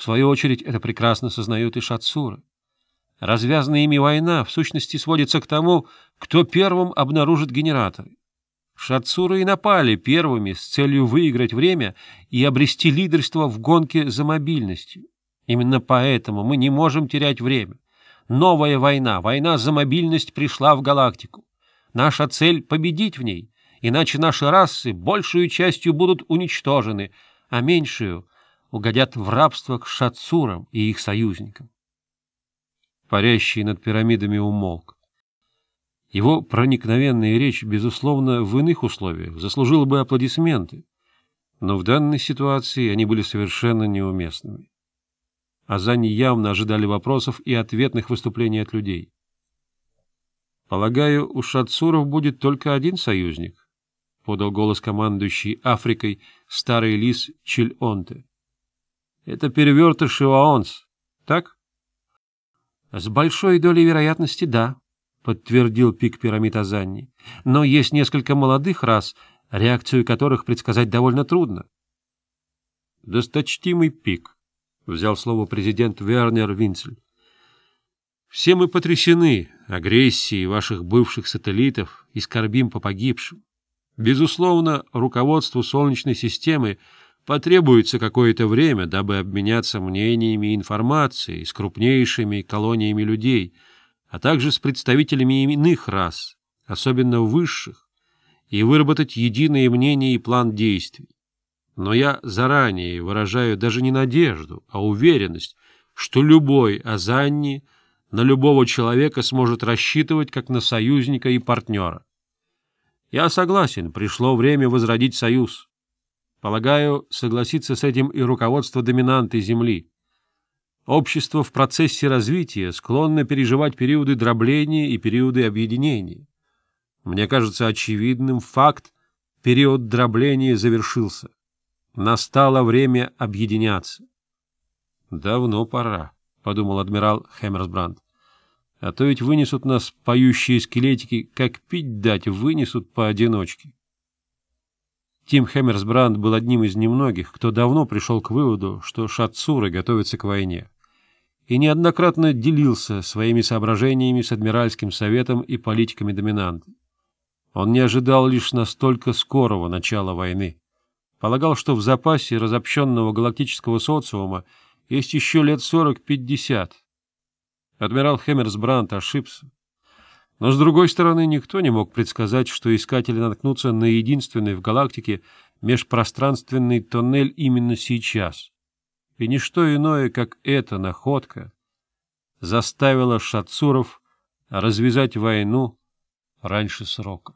В свою очередь, это прекрасно сознают и шатсуры. Развязанная ими война в сущности сводится к тому, кто первым обнаружит генераторы. Шатсуры и напали первыми с целью выиграть время и обрести лидерство в гонке за мобильностью. Именно поэтому мы не можем терять время. Новая война, война за мобильность пришла в галактику. Наша цель — победить в ней, иначе наши расы большую частью будут уничтожены, а меньшую угодят в рабство к шатсурам и их союзникам. Парящий над пирамидами умолк. Его проникновенная речь, безусловно, в иных условиях заслужила бы аплодисменты, но в данной ситуации они были совершенно неуместными. Азани явно ожидали вопросов и ответных выступлений от людей. «Полагаю, у шатсуров будет только один союзник», — подал голос командующий Африкой старый лис Чильонте. Это перевертыш Иваонс, так? — С большой долей вероятности, да, — подтвердил пик пирамид Азанни. — Но есть несколько молодых рас, реакцию которых предсказать довольно трудно. — Досточтимый пик, — взял слово президент Вернер Винцель. — Все мы потрясены агрессией ваших бывших сателлитов и скорбим по погибшим. Безусловно, руководству Солнечной системы — Потребуется какое-то время, дабы обменяться мнениями и информацией с крупнейшими колониями людей, а также с представителями иных рас, особенно высших, и выработать единое мнение и план действий. Но я заранее выражаю даже не надежду, а уверенность, что любой Азанни на любого человека сможет рассчитывать как на союзника и партнера. Я согласен, пришло время возродить союз. Полагаю, согласится с этим и руководство доминанты Земли. Общество в процессе развития склонно переживать периоды дробления и периоды объединения. Мне кажется очевидным факт, период дробления завершился. Настало время объединяться. «Давно пора», — подумал адмирал Хеммерсбранд. «А то ведь вынесут нас поющие скелетики, как пить дать, вынесут поодиночке». Тим Хэмерсбранд был одним из немногих, кто давно пришел к выводу, что шатсуры готовятся к войне, и неоднократно делился своими соображениями с Адмиральским советом и политиками доминанты. Он не ожидал лишь настолько скорого начала войны. Полагал, что в запасе разобщенного галактического социума есть еще лет 40-50. Адмирал Хэмерсбранд ошибся. Но, с другой стороны, никто не мог предсказать, что искатели наткнутся на единственный в галактике межпространственный тоннель именно сейчас. И ничто иное, как эта находка, заставила шатсуров развязать войну раньше срока.